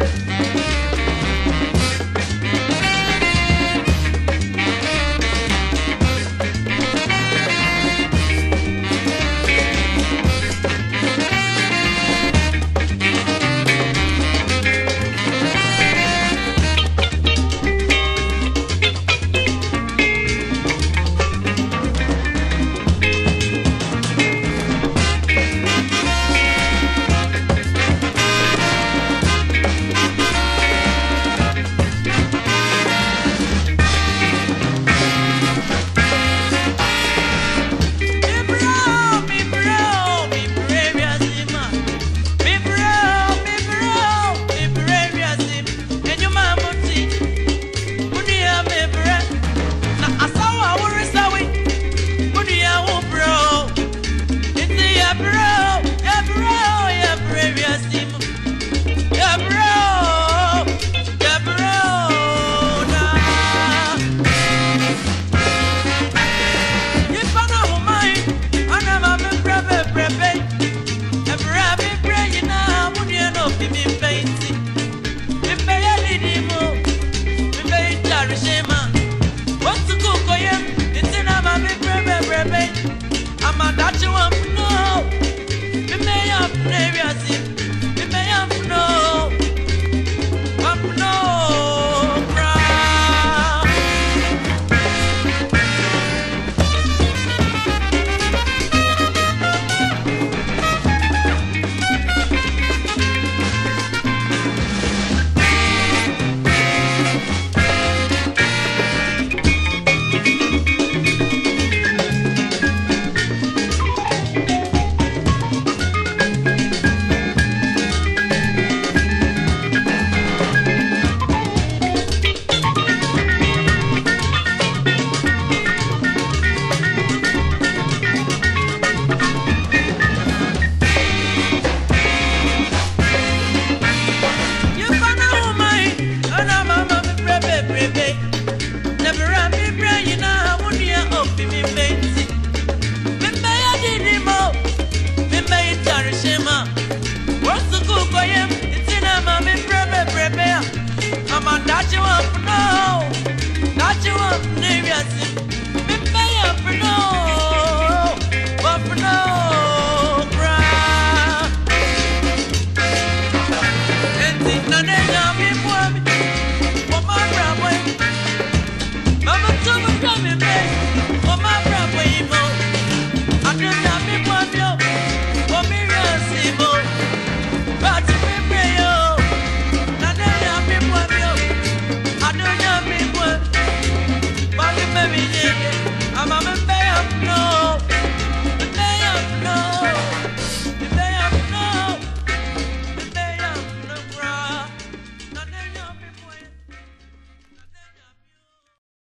Música